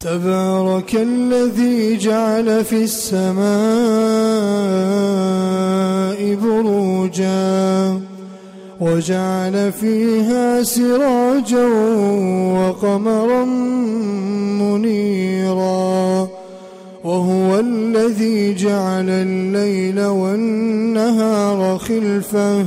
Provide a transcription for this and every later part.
تبارك الذي جعل في السماء بروجا وجعل فيها سراجا وقمرا منيرا وهو الذي جعل الليل والنهار خلفه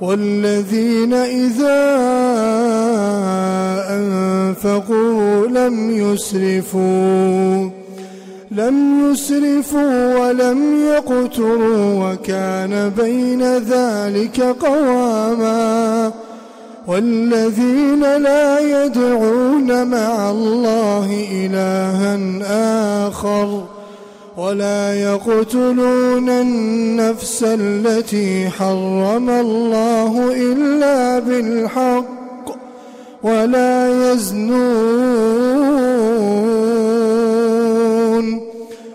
والذين إذا أنفقوا لم يسرفوا لم يسرفوا ولم يقتروا وكان بين ذلك قواما. والذين لا يدعون مع الله إلها آخر. ولا يقتلون النفس التي حرم الله إلا بالحق ولا يزنون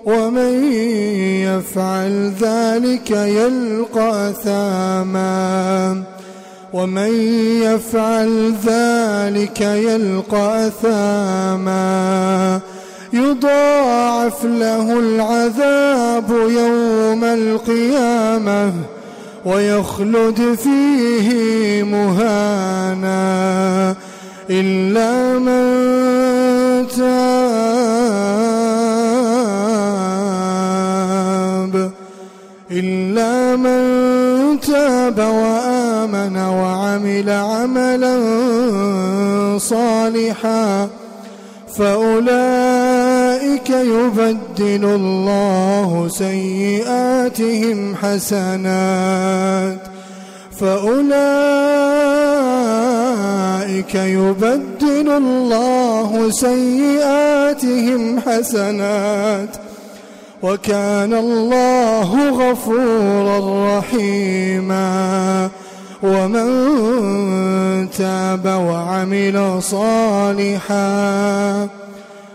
ومن يفعل ذلك يلقى أثاما ومن يفعل ذلك يلقى أثاما يضاعف له العذاب يوم القيامة ويخلد فيه مهانا إلا من تاب إلا من تاب وآمن وعمل عملا صالحا فأولئك يبدل الله سيئاتهم حسنات فأولئك يبدل الله سيئاتهم حسنات وكان الله غفورا رحيما ومن تاب وعمل صالحا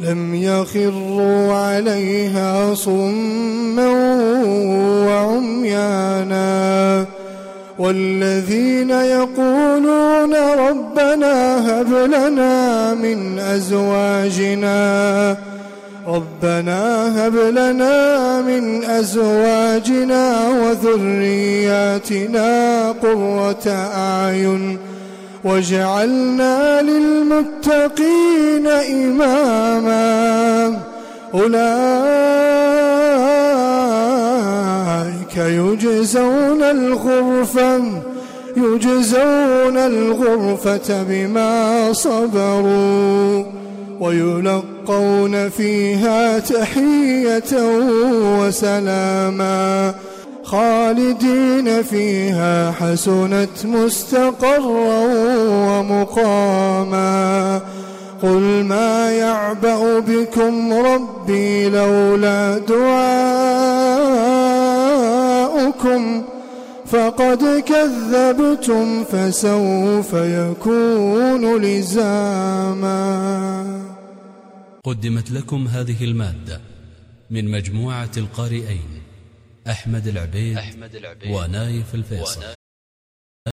لم يخروا عليها صما وعميانا والذين يقولون ربنا هب لنا من أزواجنا ربنا هب لنا من أزواجنا وذرياتنا قرة أعين واجعلنا للمتقين إماما. أولئك يجزون الغرفة يجزون الغرفة بما صبروا ويلقون فيها تحية وسلاما. خالدين فيها حسنت مستقرا ومقاما. بكم ربي لولا دعاؤكم فقد كذبتم فسوف يكون لزاما. قدمت لكم هذه المادة من مجموعة القارئين أحمد العبيد, أحمد العبيد ونايف الفيصل.